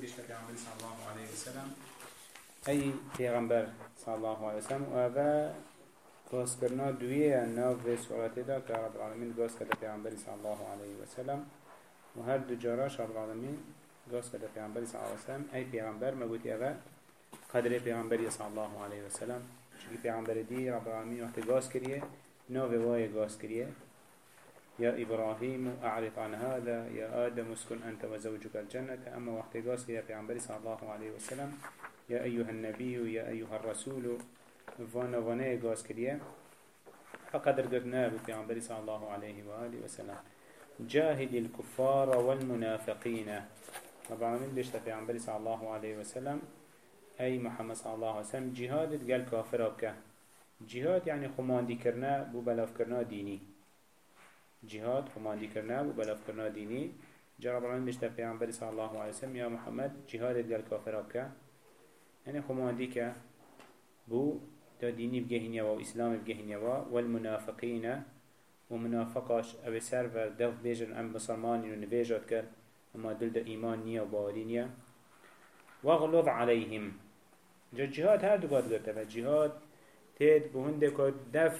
بيشتا پیغمبر صلى الله عليه وسلم. أي پیغمبر صلى الله عليه وسلم وأبا قاس کرنا دویه ناف و سورته دا که رب العالمین قاس کرده پیغمبر صلى الله عليه وسلم. و هر دو جاراش رب العالمین قاس کرده صلى الله عليه وسلم. أي پیغمبر مگوتی اوه قدر پیغمبر صلى الله عليه وسلم. چونکه پیغمبر دی رب العالمین وقت قاس کریه ناف وای قاس کریه يا إبراهيم أعرف عن هذا. يا آدم اسكن أنت وزوجك الجنة. أما وقت قاس يا پیغمبر صلى الله عليه وسلم. يا أيها النبي يا أيها الرسول. فانا فانا قاس كريه فقدر قدنا بپیغمبر صلى الله عليه وآله وسلم. جاهد الكفار والمنافقين. طبعا من بيشت پیغمبر صلى الله عليه وسلم. أي محمد صلى الله عليه وسلم جهاد قال كافر بك جهاد يعني خماندي كرنا بو بلاف كرنا ديني جهاد خماندي كرنا و بلف كرنا ديني جرب العالمين بيشتا پیغمبر صلى الله عليه وسلم يا محمد جهاد كافر بك يعني خماندي ك بو تا ديني بجهنيا و اسلام بجهنيا والمنافقين ومنافقاش أو سر دف بيجن ام بسرماني و نبيجات كر اما دل دا ايمان نيا و نيا واغلظ عليهم جا جهاد هر دو قرده جهاد تيد بهنده كد دف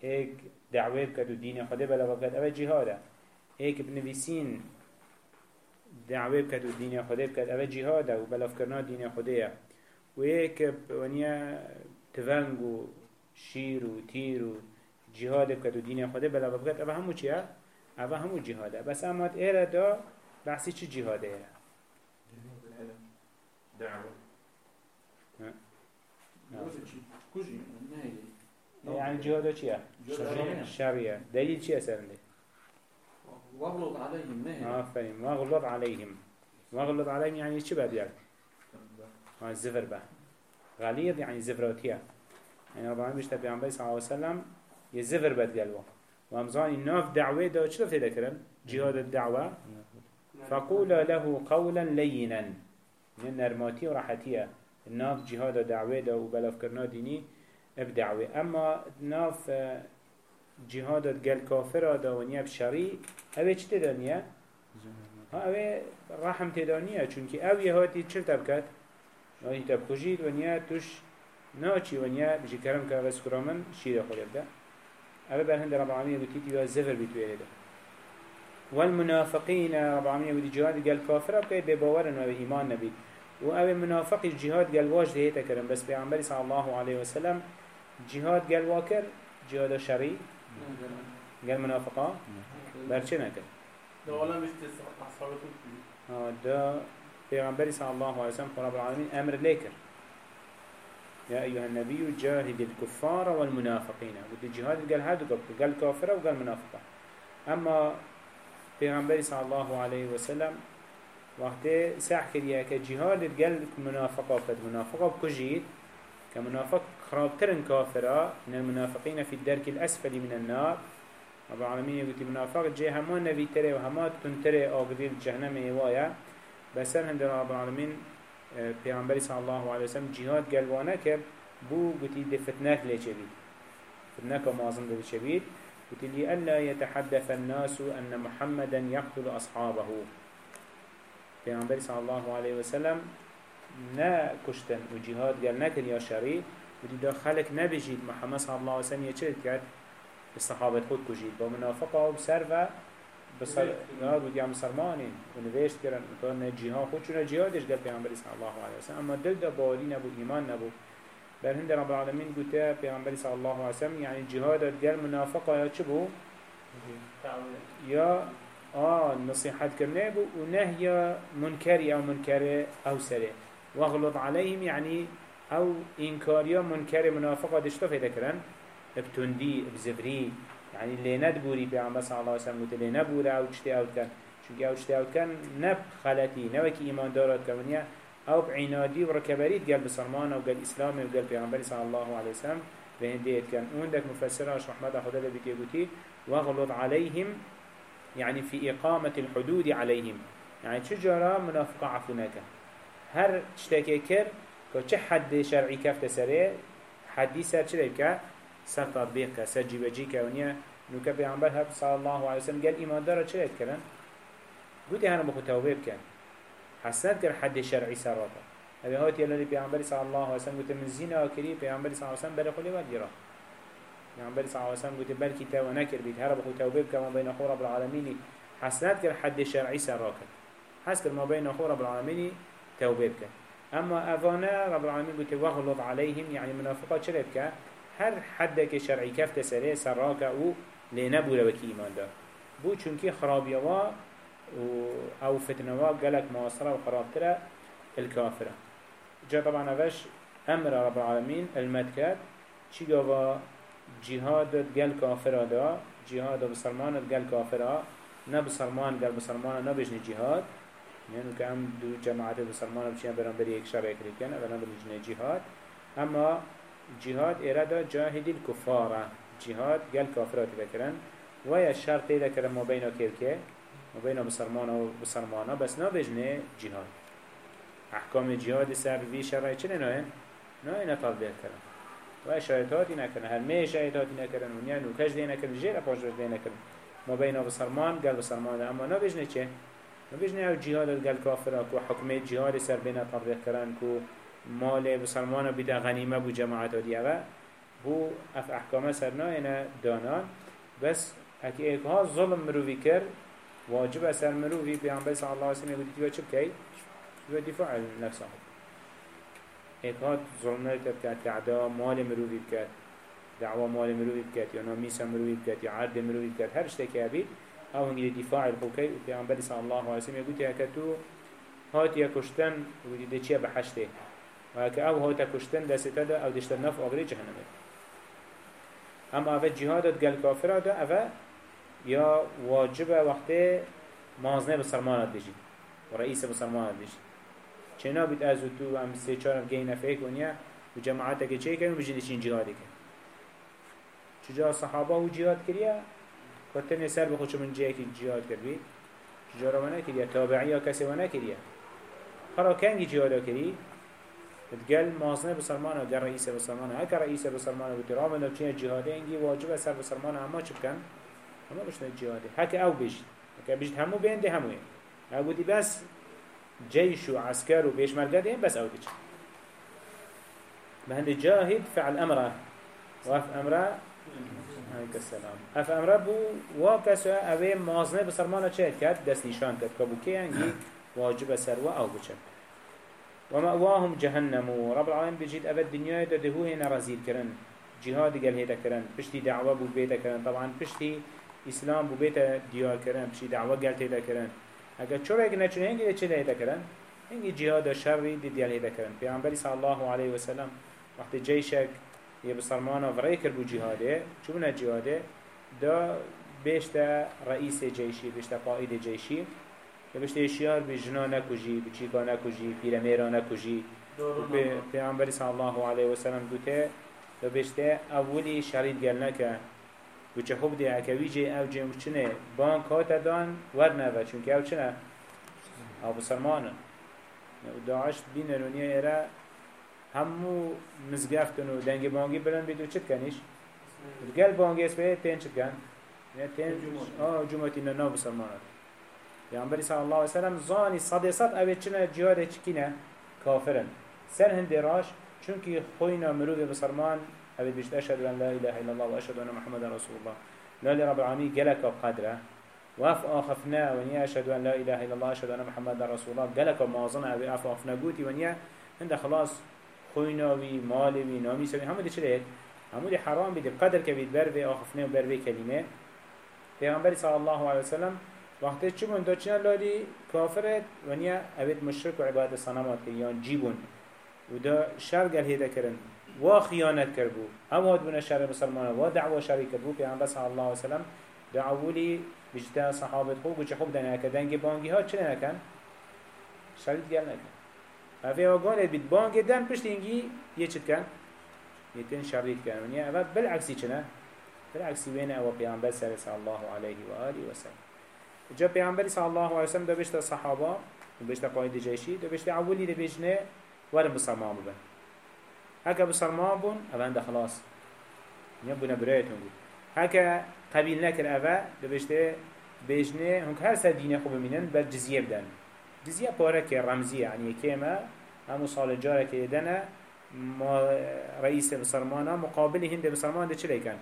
هيك دعوه بكت و دين خده بلا بكت اوه جهاده هيك بنویسین. دعوه بكت و دين خده بكت اوه جهاده و بلا فكرنا دين خده و هيك ونیا تفنگ و شیر و تیر و جهاد بكت و دين خده بلا بكت اوه همو چیه؟ اوه همو جهاده بس اما ایره دا بحثی چی جهاده ایره؟ دعوه. يعني جهاده چیه؟ شرعية. دليل چیه سرنده؟ واغلط عليهم نهي آفرين واغلظ عليهم. واغلظ عليهم يعني چه بعد يعني؟ آه زفر به غليظ يعني زفراتية يعني رب العالمين بيشتا بيعنبري صلى الله عليه وسلم يزفر بد قلوه وامزاني ناف دعوة دا چه رفته ذكرن؟ جهاد الدعوة. فقولا له قولا لينا. من نرماتي وراحتية الناف جهاد دعوة دا وبلاف كرنا ديني بدعوه أما ناف جهاد قال كافر دا ونيا بشري اوه چه تدانيه؟ ها اوه رحم تدانيه چونك اوه هاتي چه تبكت؟ اوه تبكجيد ونيا توش ناچي ونيا بجي كرم كرم سكرامن شير خود يبدا اوه برهند رب العالمين بتيتي يا زفر بيتوه ده والمنافقين رب العالمين جهاد قال كافر بكي بباورن و ايمان و اوه منافق الجهاد قال واجد هيتا كرم بس بيعنبري صلى الله عليه وسلم جهاد قال واكر جهاد شرعي قال منافقة برچه نكر ده ولا مش أصحابه آه، ده پیغمبر صلى الله عليه وسلم رب العالمين أمر ليكر يا أيها النبي جاهد الكفار والمنافقين ودي جهاد قال قبل قال كافرة وقال منافقة. أما پیغمبر صلى الله عليه وسلم وقت سح كريا كجهاد قال منافقة قد منافقة بكجيد كمنافق خرابترن كافرة من المنافقين في الدرك الأسفل من النار. رب العالمين يقول منافق جي هما نبي تري وهما تنتري آقدير جهنم إيوايا بس هند رب العالمين پیغمبر صلى الله عليه وسلم جهاد قلوانا كر بو قتي دي فتنات ليش بيد فتناك معظم دي ليش بيد قتي لي ألا يتحدث الناس أن محمدا يقتل أصحابه. پیغمبر صلى الله عليه وسلم نا كشتن وجهاد قال نكر يا شري ودي دا خلق نبجيد محمد صلى الله عليه وسلم يچرد كرد الصحابة خود كجيد با منافقة وبسر و بسر نار ودي عم سرمانين ونوشت كرن وكان جهاد. خود چون جهادش؟ قال پیغمبر صلى الله عليه وسلم. أما دل دا باوري نبو إيمان نبو. بل هند رب العالمين قلت پیغمبر صلى الله عليه وسلم يعني جهاد قال منافقة يا چبو يا آه نصيحة كرنه بو ونهي منكر أو منكر أو سري واغلط عليهم يعني أو انكاريا منكر منافقه دشتا فيدا كرن بتندي بزفري يعني اللي ندبوري بيعمل صلى الله عليه وسلم قلت نبوري أو تشتي أو كان چونك أو تشتي أو كان نب خلتي نوكي ايمان دارات كمانيا أو بعنادي وركبريت قال بسرمان أو قال اسلامي وقال بيعمل صلى الله عليه وسلم بين ديت كان وعندك مفسرة رحمة خدا بيكي قلتي واغلط عليهم يعني في إقامة الحدود عليهم يعني شجرة منافقة عفونك هر تشتكي كر که چه حد شرعی کفت سره؟ حدی سر چه که سر تطبیق که سر جیبه جی که ونیا نوکه پیغمبر هب صلی الله علیه وسلم گل ایمان داره چه کرن گوتی هنو بخو توبه بکن حسنات كر حد شرعي سراتا أبي هات يلا لي بيعمر صلى الله عليه وسلم قلت من زنا كري بيعمر صلى الله عليه وسلم بلا خلي وديرا بيعمر صلى الله عليه وسلم قلت بلكي تو نكر بيت هرب خو توبه كما بين أخو رب العالمين حسنات كر حد شرعي سراتا حس كر ما بين أخو رب العالمين توبه بك أما أفانا رب العالمين قلت وغلظ عليهم يعني منافقات شربك هر حدك شرعي كفت سري سراك أو لنبو لوكي إيمان دار بو چونكي خرابيا و أو فتنوا قالك معاصرة وخرابترة الكافرة جا طبعا اوش أمر رب العالمين المدكات چي قوا جهاد قال كافرة دا جهاد بسلمان قال كافرة نه بسلمان قال بسلمان نه جهاد. یعنی که هم دو جماعت مسلمان هم چیان بران بری یک شب اکری اولا بمجنه جهاد اما جهاد ارادا جاهد الكفاره جهاد گل کافرات بکرن و یا شرط ایده کرن ما بین کرکه ما بین مسلمان و مسلمان ها بس نابجنه جهاد احکام جهاد سر وی شرعی چنه نه نه اینا تطبیق کرن و شهاداتی نکردن هر می شهاداتی نکردن و نیا نوکش دی نکردن جیر پاش دی نکردن ما بین مسلمان گل مسلمان اما نابجنه چه چه نه جهاد گل کافر کو حکم جهاد سر بین تطبیق کردن کو مال بسرمان بیدا غنیمه بو جماعت و بو اف احکام سر نه دانان. بس اکی ایک ها ظلم مروی کرد واجب اثر مروی پیامبر صلی الله علیه و سلم یگویی تو چه بکی؟ هو دفاع عن نفسه. هات ظلم نرتب كات تعدا مال مروي بكات دعوة مال مروي بكات يا ناميسا مروي بكات يا عرض مروي بكات هر اشتكي أبيت أو هنجي دفاع الحكي وبيعنبر صلى الله عليه وسلم يقول يا كتو هات يا كشتن ودي ده چيا بحشته وهكا أو هات كشتن دسته ده أو دشتن نف أغري جهنم أما أفا جهادت قال كافرة ده أفا يا واجب وقت مازنه بسرمانات بجي ورئيس بسرمانات بجي چنا بید از تو هم سه چهار گین نفعه کنیا و جماعت که چه کنیم بجید چین جهاد کن چجا صحابه و جهاد کریا کتن سر بخوش من جه که جهاد چجا رو نکریا تابعی یا کسی و نکریا خرا کنگی جهاد کری تقل مازنه بسلمان و در رئیس بسلمان هکا رئیس بسلمان و ترام نو چین جهاده انگی واجب سر بسلمان اما چه بکن اما بشنه جهاده هکا أو بشت هکا بشت همو بینده هموه أو بودی بس جيش وعسكر وبيشمل قدهم بس أو تجي بهند جاهد فعل أمره وف أمره عليك السلام اف أمره بو واكسا اوه مازنه بسرمانه چه كد دست نشان كد كبو كي انجي واجب سروا أو بچن ومأواهم جهنم رب العالمين بجيد أبد الدنيا دهو هنا رزيل كرن جهاد قال هيدا كرن بشتي دعوة بو بيتا كرن طبعا بشتي إسلام بو بيتا ديار كرن بشتي دعوة قال هيدا كرن اگر چرا اگه نچونه هنگی چه لیده کرن هنگی جهاد شری دی دیال لیده کرن پیامبری صلی الله علیه و سلم وقتی جیشک یه بسرمان و کر بو جهاده. چون جهاده؟ دا بیشتر رئیس جیشی بیشتر قائد جیشی. بیشتر اشیار به جنا نکجی به چیکا نکجی پیرمیرا نکجی پیامبری صلی الله علیه و سلم گوته دا بیشتر اولی شرید گل نکه. و چه خوب دی اکوی جه أو جه چنه؟ بانک ها دان ور نه چون أو چنه؟ أو بسرمانه داعش بین رونیه ایره همو مزگفتن و دنگ بانگی بلن بیدو چت کنیش گل بانگی اسپه تین چت کن تین آه جمعتی ننا بسرمانه پیامبری صلی الله علیه وسلم زانی صد صد اوه چنه جهاد چکینه کافرن. سر هنده راش چونکی خوینا مروف بسرمان هذا بيشت أشهد أن لا إله إلا الله وأشهد أن محمد رسول الله. لا لرب العالمين جلك بقدره وأف آخفنا ونيا أشهد أن لا إله إلا الله أشهد أن محمد رسول الله. جلك مازن أبي أف آخفنا قوتي ونيا عند خلاص خويناوي مالوي نامي سوي هم دي شريك هم دي حرام بدي بقدر كبيد بربي آخفنا وبربي كلمة پیغمبر صلى الله عليه وسلم وقتی چه بون؟ داچنا لالی کافرت ونیا اوید مشرک و عبادت صنمات یان جیبون و دا شر گل هیده کرن. و خیانت کرد هم هاد بنا شر مسلمان. و دعوه شری کرد بو پیامبر صلی الله علیه و سلم دعولی بجتا صحابت خوب و چه خوب دنیا کردن بانگی ها چه نکن؟ شرید گل نکن. اوه آگانه بید بانگ دن پشت اینگی یه چت کن یه تن شرید کن ونی اوه بالعکسی چنه بالعکسی وین أو پیامبر صلی الله علیه و آله و سلم جا پیامبر صلی الله علیه و سلم دو بشتا صحابه بشتا قاید جیشی دو بشتا اولی دو بجنه ورم بسلمان ببن هكا بسلمان بون أفا خلاص يبونا برايتهم بود هكا قبيل نكر أفا دبشته بيجنه هنك هر سر دينه خوب منن بل جزية بدن جزية بارك رمزية يعني كيما همو صال جارك يدنا ما رئيس بسرمانا مقابل هند بسرمان ده چلي كان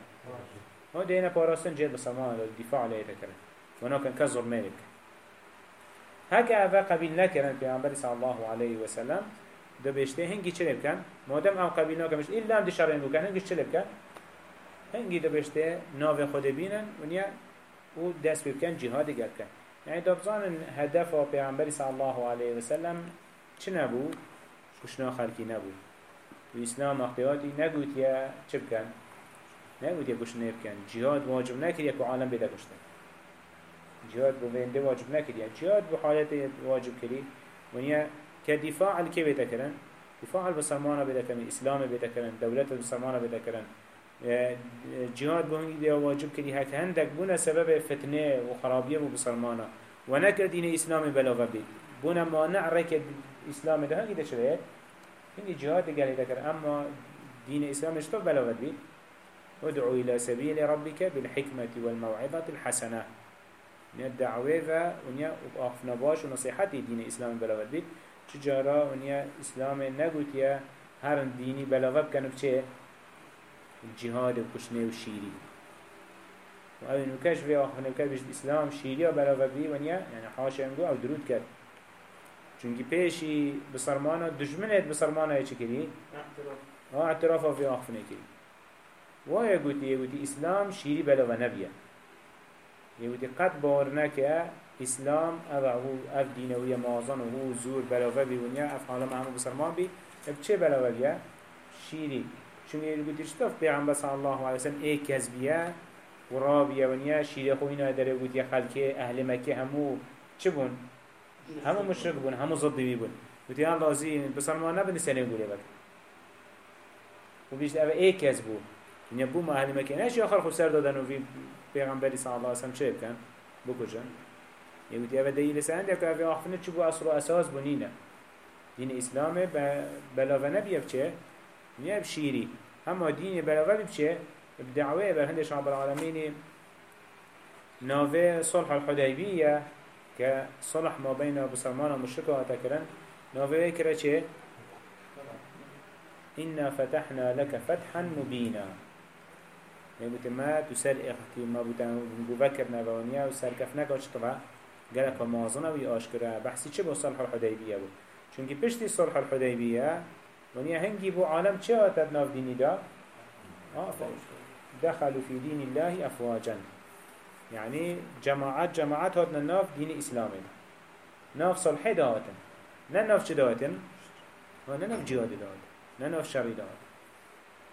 هو دينا باراستن جيد بسرمان الدفاع عليه تكرن وأنا كان كزر مالك هكا أفا قبيل نكرن پیغمبر صلى الله عليه وسلم دو بيشته هنگي چلي بكن مادم أو قبيل نكرن إلا هم دي شرعين بكن هنگي چلي بكن هنگي دو بيشته ناو خود ونيا و دست بكن جهاد گل كن يعني دبزان هدف پیغمبر صلى الله عليه وسلم چه نبو؟ کشنا خلقی نبو و اسلام اختیاتی نگوت یا چه بکن؟ نگوت یا کشنه بکن جهاد واجب نکر یا عالم بده کشته جهاد بو بینده واجب نکر یا جهاد بو حالت واجب کری ونیا که دفاع الکی بده کرن دفاع البسلمان بده کرن اسلام بده کرن دولت البسلمان بده کرن جهاد بو هنگی واجب کری هک هندک بونه سبب فتنه و خرابیه بو بسلمانا. و نکر دین اسلام بلاغه بید بونه مانع رکد اسلام ده ده شده. هنگی جهاد گلی ده کرد اما دین اسلام اشتو بلاغه بید ادعو إلى سبيل ربك بالحكمة والموعظة الحسنة. من الدعوة ونيا وأخفنا باش ونصيحة دين الإسلام بلاغت بيت چجارا ونيا إسلام نقوت يا هر ديني بلاغت كانوا بچه الجهاد وكشنه وشيري وأو نكاش في آخر نكاش بيش الإسلام شيري وبلاغت بي ونيا يعني حاشا ينقو أو درود كرد چونكي پیشی بسرمانا دجمنت بسرمانا ايچه كري ها اعترافا في آخفنه كري وای گوتی یگوتی اسلام شیری بلا و نبیه یگوتی قد باور نکه اسلام أو هو اف دینوی مازن و هو زور بلا و اف حالا همو بسرمان بی. اف چه بلا بیه چون یگوتی شتاف پیغمبر صلی الله علیه وسلم ای کذبیه و رابیه ونیا شیری خوینا داره گوتی خلکه أهل مکه همو چه بون؟ همو مشرک بون همو ضدی بون. گوتی هم لازی بسرمان نبنی سنه گوله بک و بیشت أو ای کذبو. این بو ما أهل مکه. نش آخر خود سر دادن و پیغمبری صلی الله علیه وسلم چه بکن؟ بکجن یهودی اوه دلیل سند یک اوه آخفنه چه بو اصل و أساس بنینه دین اسلام بلاوه بچه نیه بشیری. اما بلاوه بچه بدعوه بر هند شعب العالمین ناوه صلح الحدیبیه که صلح ما بین بسلمان و مشرکه ها تکرن ناوه کرا چه؟ إنا فتحنا لك فتحا مبينا. يقول ما تسال أختي ما بودن بوكر نبوانيا وسر كفنك وش طبعا قالك مازنا وي آشكرا بحثي چه بو صلح الحديبية بو چونكي پشتي صلح الحديبية ونيا هنگي بو عالم چه آتد ناف ديني دا آه دخلوا في دين الله أفواجا. يعني جماعات جماعات هاتنا ناف دين إسلام ناف صلح داتن نه ناف چه داتن و نه ناف جهاد داتن نه ناف شری داتن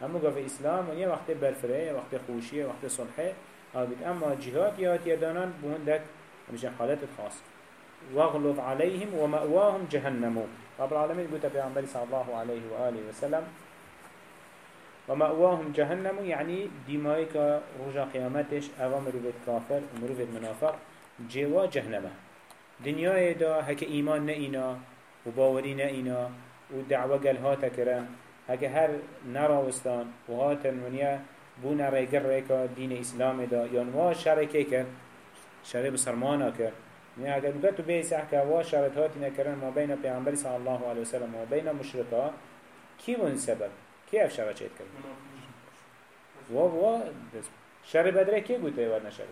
همو قف اسلام ونیا وقت برفره وقت خوشیه وقت صلحه. آبید. اما جهاد یاد یادانان بهندك مشان حالات خاص. واغلظ عليهم ومأواهم جهنم رب العالمين. قلت بيعنبري صلى الله عليه وآله وسلم. ومأواهم جهنم يعني دمائك رجا قيامتش أو مروفت كافر ومروفت منافق جوا جهنم دنيا دا هك إيمان نئنا وباوري نئنا ودعوة قال هاتا كرن هكا هر نراوستان و هاتن ونیا بون اسلام دا. یان وا شرکه کن شرک بسرمانا يعني اگر بگه تو بیسی احکا وا شرط هاتی نکرن ما بین پیغمبر صلی الله علیه وسلم و بین مشرکا کی ون سبب؟ کی اف شرط چید کرد؟ و و شر بدره کی گوته ورن شر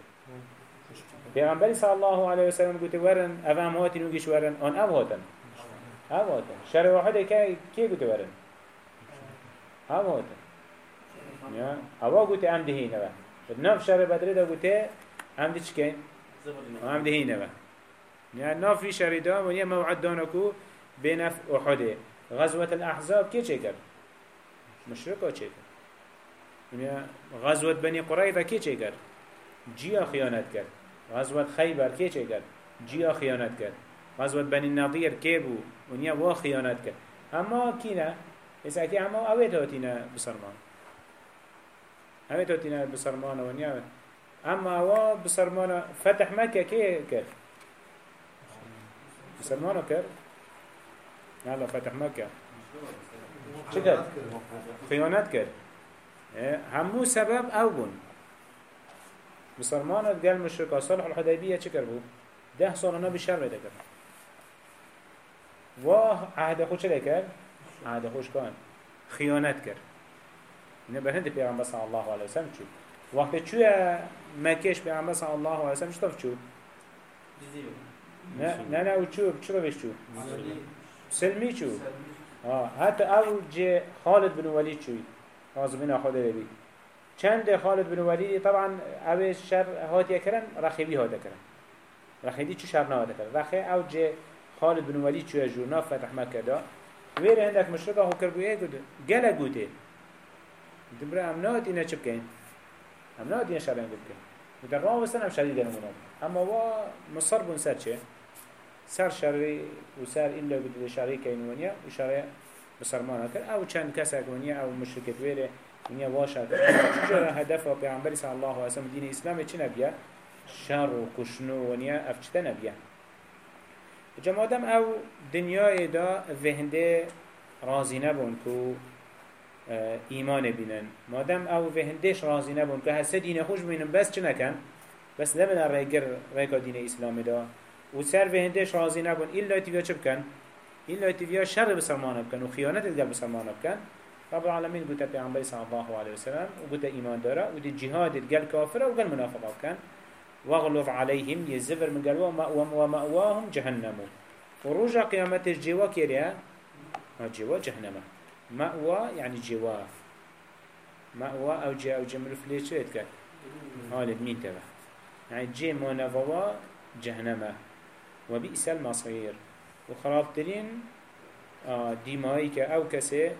پیغمبر صلی الله علیه وسلم گوته ورن اوام هاتی نوگیش ورن. آن أو هاتن. أو هاتن. شر واحدة کی گوته ورن؟ هم هات یا هوا گوته ام دهی نوا ناف شر بدره دا گوته ام دی چکه ام دهی نوا یا نافی شر دا و یه موعد دانکو بین احده غزوة الأحزاب كي چه کرد؟ مشركا چه کرد؟ يعني غزوة بني قريظة كي چه کرد؟ جيا خيانت کرد غزوة خيبر كي چه کرد؟ جيا خيانت کرد غزوة بني النظير كي بو؟ ونيا وا خيانت کرد اما كينا؟ بس اكي همه اوه تاتينا بسرمان. اوه تاتينا بسرمان ونيا أما اوه بسرمان فتح مكة كي كر؟ بسرمان كر يلا فتح مكة چه كر خيانات كر همو سبب أو بون بسرمان قال مشركا صلح الحديبية چه كر بو؟ ده سالنا بشر ده كر و عهد خوش کرد؟ عهد خوش کن. خیانت کرد. اینه به هند پیغمبر صلی الله علیه وسلم چود وقتی چوی مکش پیغمبر صلی الله علیه وسلم چطور چود نه نه نه و چوب چرا بهش چوب سلمی چوب آه حتی أو جه خالد بن ولید چوی آزمین خود ربی چند خالد بن ولید طبعا أو شر هاتیه کرن رخیبی هاته کرن رخیبی چو شر نهاته کرن رخی أو جه خالد بن ولید چوی جورنا فتح مکه دا ویر هندک مشرقه هو کربویه گوده گله گوده دبره ام نهات اینه چه بکن ام نهات اینه شرین بکن وده راه وستن ام شدید نمونه اما وا مصر بون سر چه سر شرعي وسر إلا بدل شرعي كينونيا وشرع بسرمان كر أو كان كسر كونيا أو مشركة ويره ونيا واشا شجرة هدف وبيعمبر صلى الله عليه وسلم دين الإسلام چه نبيا شر وكشنو ونيا أفشت نبيا جمادم أو دنيا دا ذهنده رازي نبون كو ایمان بینن. مادم او وهندش رازی نبون که هسته دین خوش بینن بس چه نکن؟ بس لبن ریگر ریکا دین اسلام دا. و سر به هندش راضی نبون ایلا تیویا چه بکن؟ ایلا تیویا شر بسلمان بکن و خیانت الگل بسلمان بکن. رب العالمین گوته پیغمبر صلی الله علیه وسلم و گوته ایمان داره و دی جهاد الگل کافره و گل منافق بکن واغلظ عليهم يزفر من قلبه ومأواهم جهنم. وروجا قيامت الجوا كيريا جوا جهنم. مأوى يعني جوا. مأوى أو جا أو جمل فليش كات هالد مين تبع يعني جي منافوا جهنم. وبئس المصير. وخرابترين ديمايك أو كسي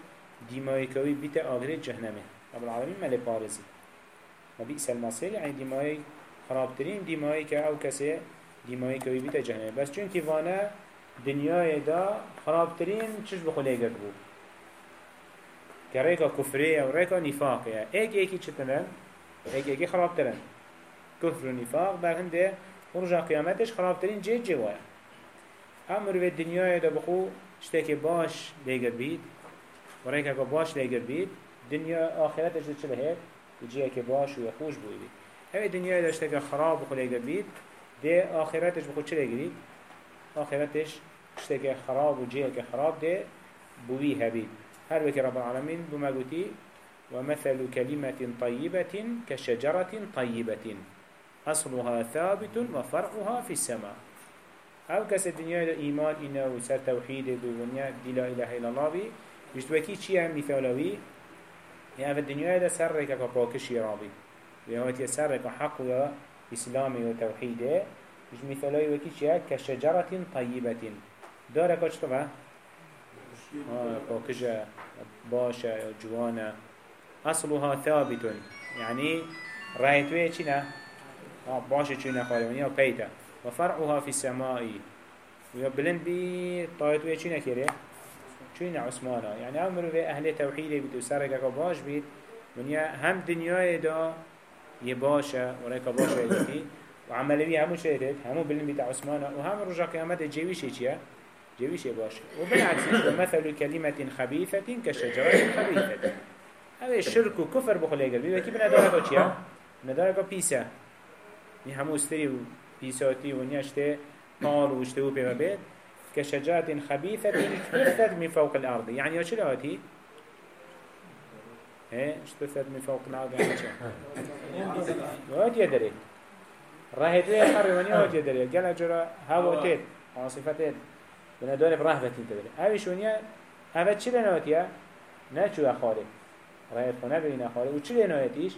ديمايكوي بيت آغري جهنمه. رب العالمين ملي بارزي وبئس المصير يعني ديمايك خرابترين ديمايك أو كسي ديمايكوي بيت جهنمه. بس چون كيفانا دنياي دا خرابترين چش بخليه قدبو كريكا كفرية وريكا نفاقية ايك ايكي چتنن ايك ايكي خرابترن. كفر ونفاق بل هنده ورجع قيامتش خرابترين جيد جوايا أمر في الدنيا دا بخو اشتاكي باش ليگر بيد وريكا باش ليگر بيد دنيا آخرتش دا چله هيك يجيه كي باش ويخوش بوي بيد هاي الدنيا دا اشتاكي خراب بخو ليگر بيد دي آخرتش بخو چه ليگريد آخرتش اشتاكي خراب وجيه كي خراب دي بوي هبيد هر وكي رب العالمين بما ومثل كلمة طيبة كشجرة طيبة أصلها ثابت وفرعها في السماء. أو كس الدنيا إيمان إنه وسر توحيد الدنيا دي لا إله إلا الله بي يشتوكي چي هم مثالوي يعني الدنيا ده سرك كباكش يرابي ويهوتي سرك حق ويا إسلامي وتوحيده مش مثالوي وكي چي كشجرة طيبة دارك اشتغى آه باكجة باشا جوانا أصلها ثابت. يعني رأيتوه چنا آه باشا چنا خالونيا وبيتا وفرعها في السماء ويبلن بي طايتوه چنا كره چنا عثمانا؟ يعني عمرو في أهل توحيد بيتو سرقك باش بيت ونيا هم دنيا دا يباشا وريك باشا يدي وعملوي همو شهدت همو بلن بيت عثمانا. وهم رجع قيامت جيوشي چيا جويش باش وبالعكس ومثل كلمة خبيثة كشجرة خبيثة هذا الشرك وكفر بخلي قلبي وكي بندارك وچيا بندارك بيسا ني همو استري بيساتي ونياشته نار واشتهو بما بيت كشجرة خبيثة اجتثت من فوق الأرض. يعني وش لهاتي إيه اجتثت من فوق الأرض. يعني وهات يدري راهت ليه حر ونيا وهات يدري قال جرى هوا تيت عاصفتين بندار برهبة تدري اوش ونيا هذا چه لنواتيا نچو خالي رايت خونه بين خالي و چه لنواتيش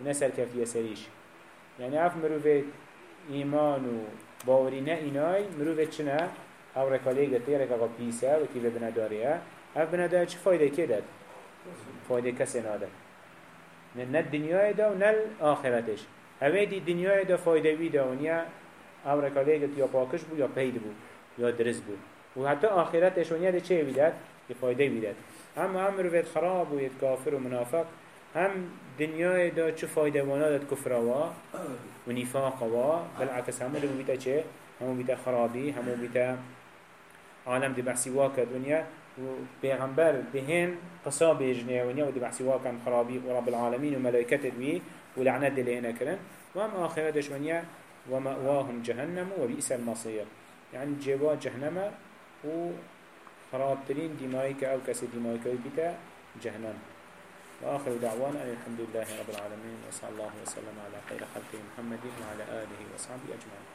ونسر كفية سريش یعنی اف مروفت ایمان و باوری نه اینای چه چنه او رکاله گته رکا پیسه و تیوه بنداریه اف بنداره چه فایده که داد؟ فایده کسی ناده نه دنیای دا و نه آخرتش. همه دی دنیای دا فایده وی دا و نیا او رکاله یا پاکش بود یا پید بود یا درست بود و حتی آخرتش و نیا چه ویدد؟ یه فایده ویدد اما امر وید خراب و کافر و منافق هم دنیای دا چه فایده وأنا داد کفر و و نفاق و بالعکس همون دو بیتا چه؟ همون بیتا خرابی همون بیتا عالم دی بحثی واکد ونیا و پیغمبر دهن قصا بیجنه ونیا و دی بحثی واکن خرابی و رب العالمین و ملائکت دوی و لعنت دلینا کرن. و هم آخرتش ونیا ومأواهم جهنم وبئس المصير يعني جوا جهنم و خرابترين دمائك أو كسي دمائك بتا جهنم. وآخر دعوانا أن الحمد لله رب العالمين وصلى الله وسلم على خير خلقه محمد وعلى آله وصحبه أجمعين.